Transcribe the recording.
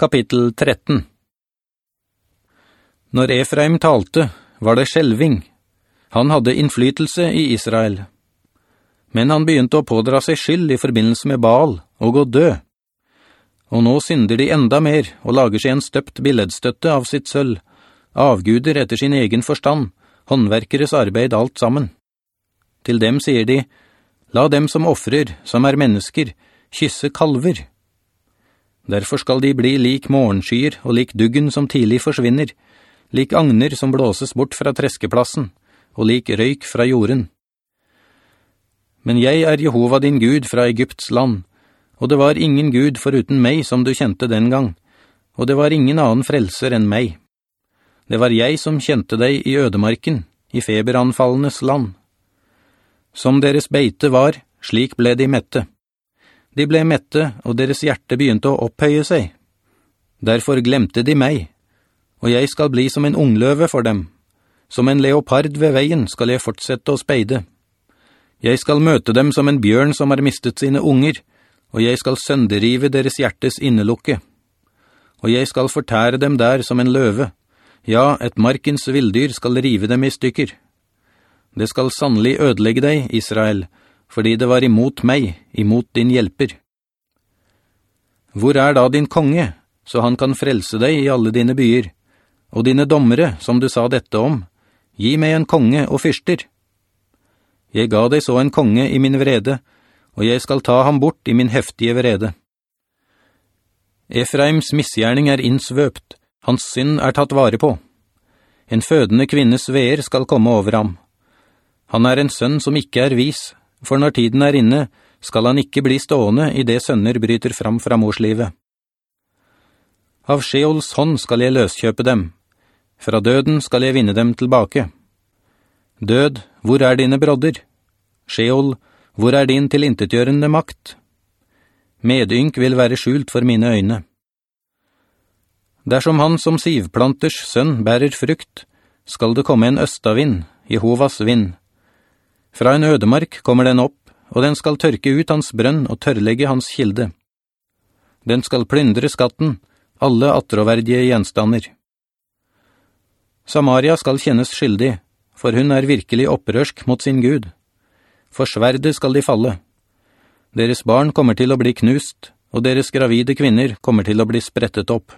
Kapittel 13 Når Efraim talte, var det skjelving. Han hadde innflytelse i Israel. Men han begynte å pådra seg skyld i forbindelse med Baal og å dø. Og nå synder de enda mer og lager seg en støpt billedstøtte av sitt sølv, avguder etter sin egen forstand, håndverkeres arbeid alt sammen. Til dem sier de, «La dem som offrer, som er mennesker, kysse kalver.» Derfor skal de bli lik morgenskyer og lik duggen som tidlig forsvinner, lik agner som blåses bort fra treskeplassen, og lik røyk fra jorden. Men jeg er Jehova din Gud fra Egypts land, og det var ingen Gud foruten meg som du kjente den gang, og det var ingen annen frelser enn meg. Det var jeg som kjente deg i ødemarken, i feberanfallenes land. Som deres beite var, slik ble de mette. De ble mette, og deres hjerte begynte å opphøye seg. Derfor glemte de meg, og jeg skal bli som en ungløve for dem. Som en leopard ved veien skal jeg fortsette å speide. Jeg skal møte dem som en bjørn som har mistet sine unger, og jeg skal sønderive deres hjertes innelukke. Og jeg skal fortære dem der som en løve. Ja, et markens vildyr skal rive dem i stykker. Det skal sannelig ødelegge deg, Israel, fordi det var imot meg, imot din hjelper. Hvor er da din konge, så han kan frelse deg i alle dine byer? Og dine dommere, som du sa dette om, gi meg en konge og fyrster. Jeg ga deg så en konge i min vrede, og jeg skal ta ham bort i min heftige vrede. Efraims misgjerning er innsvøpt, hans synd er tatt vare på. En fødende kvinnes veer skal komme over ham. Han er en sønn som ikke er vis, for når tiden er inne, skal han ikke bli stående i det sønner bryter fram fra morslivet. Av Sheols hånd skal jeg løskjøpe dem. Fra døden skal jeg vinne dem tilbake. Død, hvor er dine brodder? Sheol, hvor er din tilintetgjørende makt? Medynk vil være skjult for mine øyne. Dersom han som sivplanters sønn bærer frukt, skal det komme en østavind, Jehovas vind. Fra en ødemark kommer den opp, og den skal tørke ut hans brønn og tørrlegge hans kilde. Den skal plyndre skatten, alle atroverdige gjenstander. Samaria skal kjennes skyldig, for hun er virkelig opprørsk mot sin Gud. For sverde skal de falle. Deres barn kommer til å bli knust, og deres gravide kvinner kommer til å bli sprettet opp.